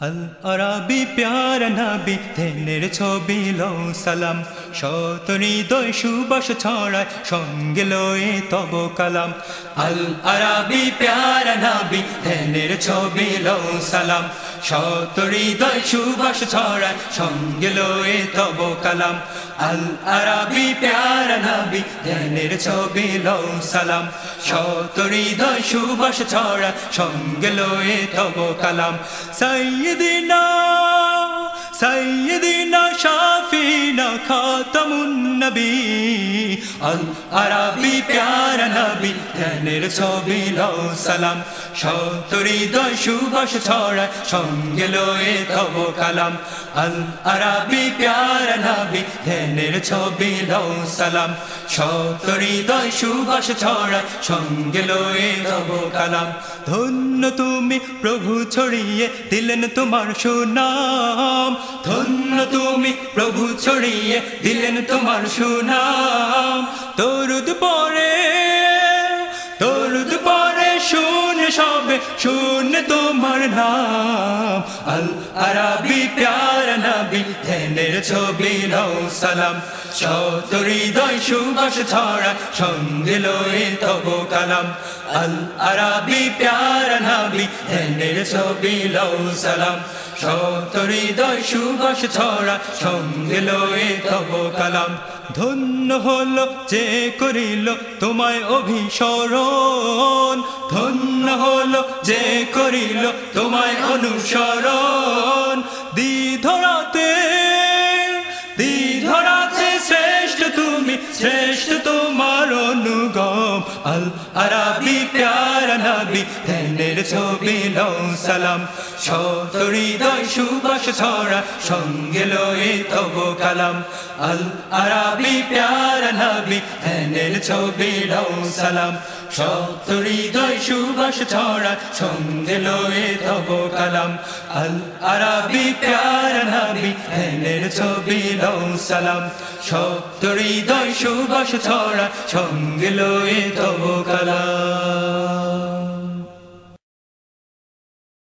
আল আরাবি প্যার নাবি থেনের ছবি লো সালাম। শত হৃদয় সুবাস ছড়ায়, সঙ্গে লয়ে তব কালাম। আল আরাবি প্যার নাবি থেনের ছবি লো সালাম। শত হৃদয় সুবাস ছড়ায়, সঙ্গে লয়ে তব কালাম। আল আরাবি প্যারা নাবি থেনের ছবি লো সালাম। শত হৃদয় সুবাস ছড়ায়, সঙ্গে লয়ে তব কালাম। সাইয়্যিদিনা সাইয়্যিদিনা শাফিনা খাতামুন নবী। আল আরাবি প্যারা নবী, ধ্যানের ছবি লও সালাম। সতরি দয় সুবাস ছড়া সঙ্গে লয়ে তব কালাম। আল আরাবি প্যারা নবী, ধ্যানের ছবি লও সালাম। সতরি দয় সুবাস ছড়া সঙ্গে লয়ে তব কালাম। ধন্য তুমি প্রভু ছড়িয়ে দিলেন তোমার সুনাম। ধন্য তুমি প্রভু ছড়িয়ে দিলেন তোমার সুনাম। তরুদ পরে তরুদ পরে শুন সবে, শুন তোমার নাম। আল আরাবি প্যার নবী, ধ্যানের ছবি লও সালাম। শত হৃদয় সুবাস ছড়া সঙ্গে লয়ে তব কালাম। আল আরাবি প্যার নবী, ধ্যানের ছবি লও সালাম। শত হৃদয় সুবাস ছড়া সঙ্গে লয়ে তব কালাম। ধন্য হল যে করিল তোমায় অভিসরণ। ধন্য হল যে করিল তোমায় অনুসরণ। দ্বিধরাতে শ্রেষ্ঠ তোমার অনুগম, আল আরাবি প্যারা নাবি, ধ্যানের ছবি লও সালাম। হৃদয় সুবাস ছড়া, সঙ্গে লয়ে তব কালাম। আল আরাবি প্যারা নাবি, ধ্যানের ছবি লও সালাম। হৃদয় সুবাস ছড়া, সঙ্গে লয়ে তব কালাম। আল আরাবি প্যার নাবি ধ্যানের ছবি লও সালাম। শত হৃদয় সুবাস ছড়া, সঙ্গে লয়ে তব কালাম।